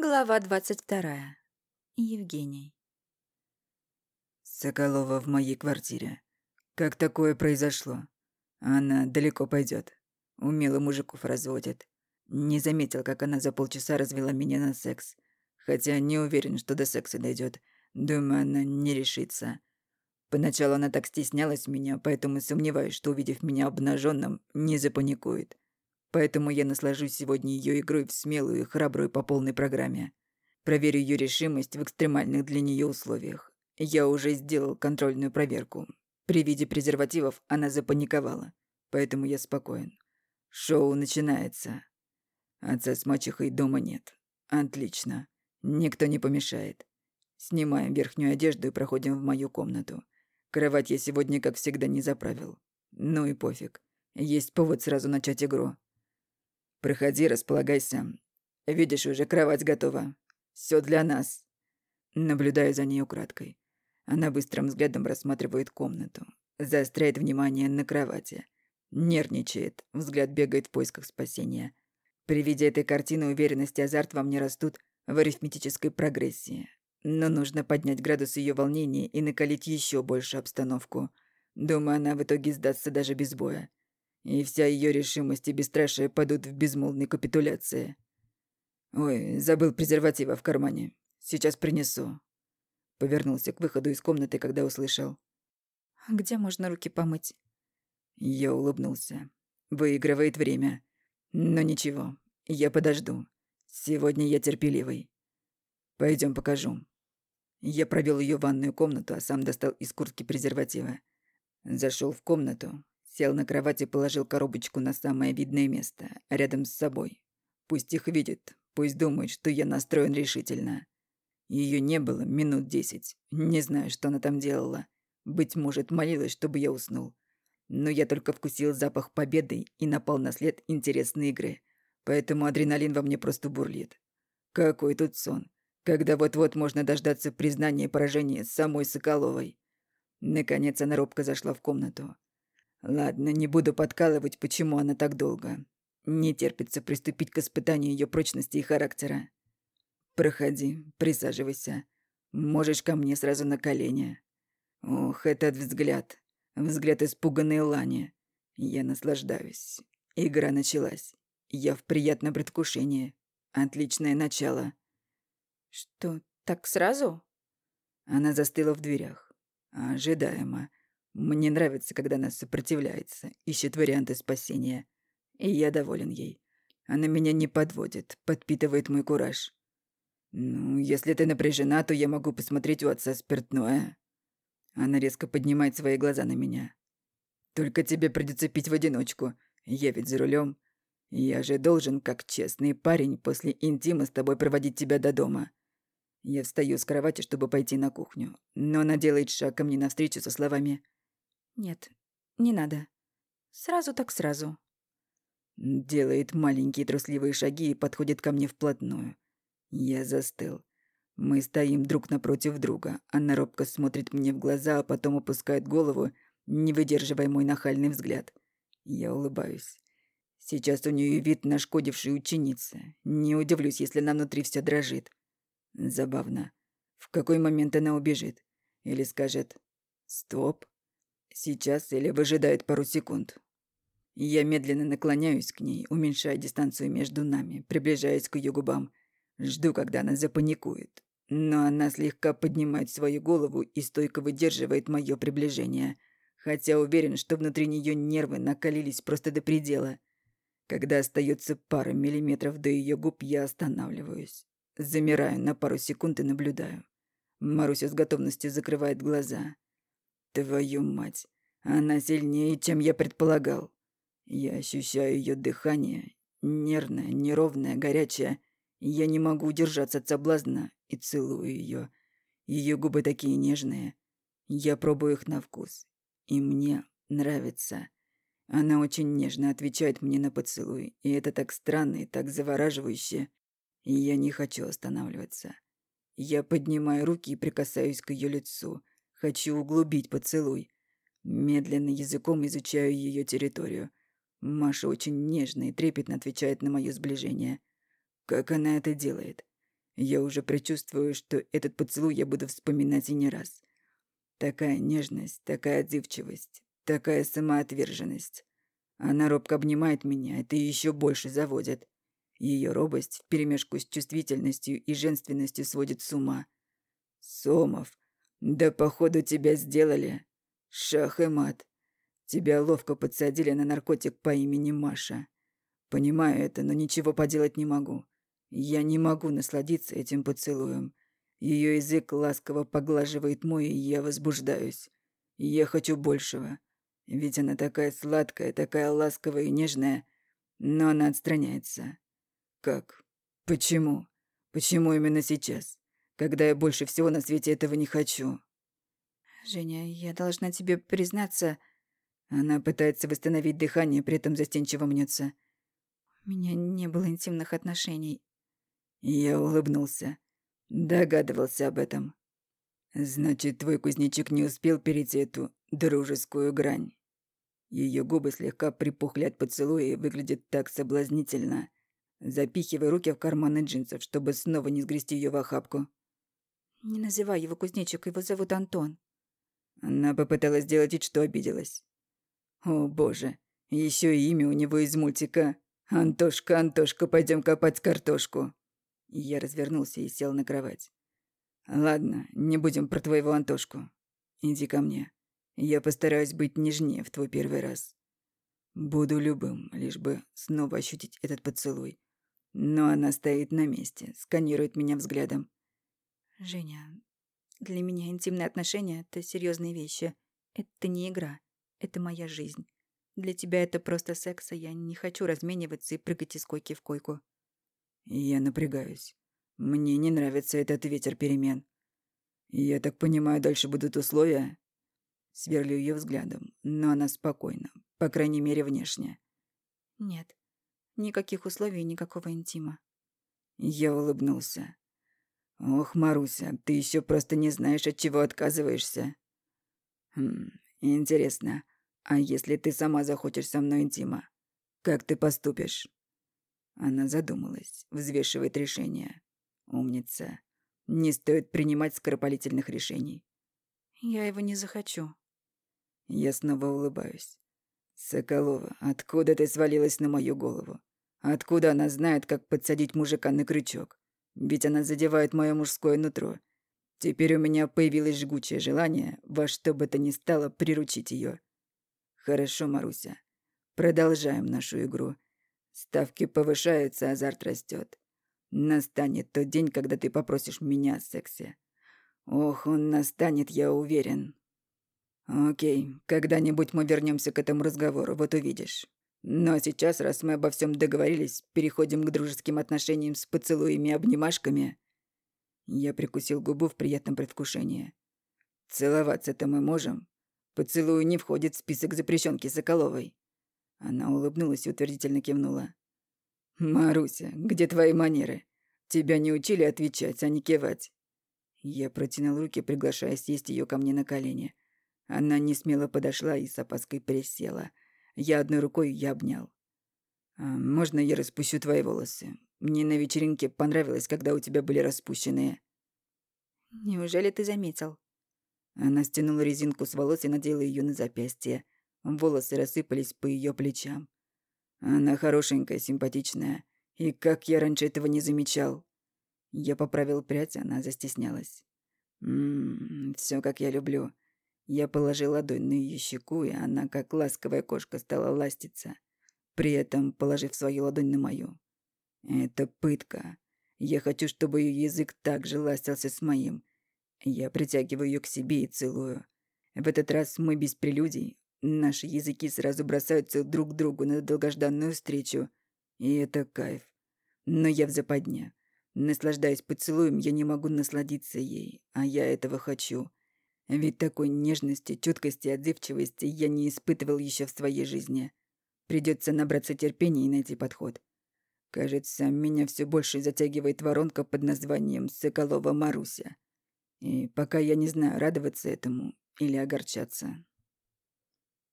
Глава двадцать вторая. Евгений. Соколова в моей квартире. Как такое произошло? Она далеко пойдет. Умело мужиков разводит. Не заметил, как она за полчаса развела меня на секс. Хотя не уверен, что до секса дойдет. Думаю, она не решится. Поначалу она так стеснялась меня, поэтому сомневаюсь, что, увидев меня обнаженным, не запаникует. Поэтому я наслажусь сегодня ее игрой в смелую и храбрую по полной программе. Проверю ее решимость в экстремальных для нее условиях. Я уже сделал контрольную проверку. При виде презервативов она запаниковала, поэтому я спокоен. Шоу начинается. Отца с мачехой дома нет. Отлично. Никто не помешает. Снимаем верхнюю одежду и проходим в мою комнату. Кровать я сегодня, как всегда, не заправил. Ну и пофиг. Есть повод сразу начать игру. Проходи, располагайся. Видишь, уже кровать готова. Все для нас. Наблюдаю за ней украдкой. Она быстрым взглядом рассматривает комнату. Заостряет внимание на кровати. Нервничает. Взгляд бегает в поисках спасения. При виде этой картины уверенность и азарт во мне растут в арифметической прогрессии. Но нужно поднять градус ее волнения и накалить еще больше обстановку. Думаю, она в итоге сдастся даже без боя и вся ее решимость и бесстрашие падут в безмолвной капитуляции. Ой, забыл презерватива в кармане. Сейчас принесу. Повернулся к выходу из комнаты, когда услышал. Где можно руки помыть? Я улыбнулся. Выигрывает время. Но ничего, я подожду. Сегодня я терпеливый. Пойдем покажу. Я провел ее в ванную комнату, а сам достал из куртки презерватива. Зашел в комнату, Сел на кровати и положил коробочку на самое видное место, рядом с собой. Пусть их видит, пусть думает, что я настроен решительно. Ее не было минут десять. Не знаю, что она там делала. Быть может, молилась, чтобы я уснул. Но я только вкусил запах победы и напал на след интересной игры. Поэтому адреналин во мне просто бурлит. Какой тут сон. Когда вот-вот можно дождаться признания поражения самой Соколовой. Наконец она робко зашла в комнату. Ладно, не буду подкалывать, почему она так долго. Не терпится приступить к испытанию ее прочности и характера. Проходи, присаживайся. Можешь ко мне сразу на колени. Ох, этот взгляд. Взгляд испуганной Лани. Я наслаждаюсь. Игра началась. Я в приятном предвкушении. Отличное начало. Что, так сразу? Она застыла в дверях. Ожидаемо. Мне нравится, когда она сопротивляется, ищет варианты спасения. И я доволен ей. Она меня не подводит, подпитывает мой кураж. Ну, если ты напряжена, то я могу посмотреть у отца спиртное. Она резко поднимает свои глаза на меня. Только тебе придется пить в одиночку. Я ведь за рулем. Я же должен, как честный парень, после интима с тобой проводить тебя до дома. Я встаю с кровати, чтобы пойти на кухню, но она делает шаг ко мне навстречу со словами нет, не надо. Сразу так сразу. Делает маленькие трусливые шаги и подходит ко мне вплотную. Я застыл. Мы стоим друг напротив друга. Она робко смотрит мне в глаза, а потом опускает голову, не выдерживая мой нахальный взгляд. Я улыбаюсь. Сейчас у нее вид нашкодившей ученицы. Не удивлюсь, если она внутри все дрожит. Забавно. В какой момент она убежит? Или скажет «Стоп, Сейчас или выжидает пару секунд. Я медленно наклоняюсь к ней, уменьшая дистанцию между нами, приближаясь к ее губам. Жду, когда она запаникует. Но она слегка поднимает свою голову и стойко выдерживает мое приближение, хотя уверен, что внутри нее нервы накалились просто до предела. Когда остается пара миллиметров до ее губ, я останавливаюсь. Замираю на пару секунд и наблюдаю. Маруся с готовностью закрывает глаза. Твою мать, она сильнее, чем я предполагал. Я ощущаю ее дыхание, нервное, неровное, горячее. Я не могу удержаться от соблазна и целую ее. Ее губы такие нежные. Я пробую их на вкус. И мне нравится. Она очень нежно отвечает мне на поцелуй, и это так странно и так завораживающе. Я не хочу останавливаться. Я поднимаю руки и прикасаюсь к ее лицу, Хочу углубить поцелуй. Медленно языком изучаю ее территорию. Маша очень нежно и трепетно отвечает на мое сближение. Как она это делает? Я уже предчувствую, что этот поцелуй я буду вспоминать и не раз. Такая нежность, такая отзывчивость, такая самоотверженность. Она робко обнимает меня, это еще больше заводит. Ее робость вперемешку с чувствительностью и женственностью сводит с ума. Сомов, да походу тебя сделали. Шах и мат. Тебя ловко подсадили на наркотик по имени Маша. Понимаю это, но ничего поделать не могу. Я не могу насладиться этим поцелуем. Ее язык ласково поглаживает мой, и я возбуждаюсь. Я хочу большего. Ведь она такая сладкая, такая ласковая и нежная, но она отстраняется. Как? Почему? Почему именно сейчас? Когда я больше всего на свете этого не хочу? Женя, я должна тебе признаться... Она пытается восстановить дыхание, при этом застенчиво мнется. У меня не было интимных отношений. Я улыбнулся. Догадывался об этом. Значит, твой кузнечик не успел перейти эту дружескую грань. Ее губы слегка припухли от поцелуя и выглядят так соблазнительно. Запихивай руки в карманы джинсов, чтобы снова не сгрести ее в охапку. Не называй его кузнечик, его зовут Антон. Она попыталась сделать вид, что обиделась. О, боже, еще и имя у него из мультика. Антошка, Антошка, пойдем копать картошку. Я развернулся и сел на кровать. Ладно, не будем про твоего Антошку. Иди ко мне. Я постараюсь быть нежнее в твой первый раз. Буду любым, лишь бы снова ощутить этот поцелуй. Но она стоит на месте, сканирует меня взглядом. Женя, для меня интимные отношения — это серьезные вещи. Это не игра. Это моя жизнь. Для тебя это просто секс, а я не хочу размениваться и прыгать из койки в койку. Я напрягаюсь. Мне не нравится этот ветер перемен. Я так понимаю, дальше будут условия? Сверлю ее взглядом, но она спокойна, по крайней мере, внешне. Нет, никаких условий, никакого интима. Я улыбнулся. «Ох, Маруся, ты еще просто не знаешь, от чего отказываешься». «Хм, интересно, а если ты сама захочешь со мной интима, как ты поступишь?» Она задумалась, взвешивает решение. Умница. Не стоит принимать скоропалительных решений. Я его не захочу. Я снова улыбаюсь. Соколова, откуда ты свалилась на мою голову? Откуда она знает, как подсадить мужика на крючок? Ведь она задевает мое мужское нутро. Теперь у меня появилось жгучее желание во что бы то ни стало приручить ее. Хорошо, Маруся. Продолжаем нашу игру. Ставки повышаются, азарт растет. Настанет тот день, когда ты попросишь меня о сексе. Ох, он настанет, я уверен. Окей, когда-нибудь мы вернемся к этому разговору, вот увидишь. Но сейчас, раз мы обо всем договорились, переходим к дружеским отношениям с поцелуями и обнимашками. Я прикусил губу в приятном предвкушении. Целоваться-то мы можем. Поцелуй не входит в список запрещенки Соколовой. Она улыбнулась и утвердительно кивнула. «Маруся, где твои манеры? Тебя не учили отвечать, а не кивать». Я протянул руки, приглашая съесть ее ко мне на колени. Она не смело подошла и с опаской присела — я одной рукой я обнял. А «Можно я распущу твои волосы? Мне на вечеринке понравилось, когда у тебя были распущенные». «Неужели ты заметил?» Она стянула резинку с волос и надела ее на запястье. Волосы рассыпались по ее плечам. Она хорошенькая, симпатичная. И как я раньше этого не замечал. Я поправил прядь, она застеснялась. Ммм, все как я люблю. Я положил ладонь на ее щеку, и она, как ласковая кошка, стала ластиться, при этом положив свою ладонь на мою. Это пытка. Я хочу, чтобы ее язык также ластился с моим. Я притягиваю ее к себе и целую. В этот раз мы без прелюдий. Наши языки сразу бросаются друг к другу на долгожданную встречу. И это кайф. Но я в западне. Наслаждаясь поцелуем, я не могу насладиться ей, а я этого хочу. Ведь такой нежности, чуткости отзывчивости я не испытывал еще в своей жизни. Придется набраться терпения и найти подход. Кажется, меня все больше затягивает воронка под названием «Соколова Маруся». И пока я не знаю, радоваться этому или огорчаться.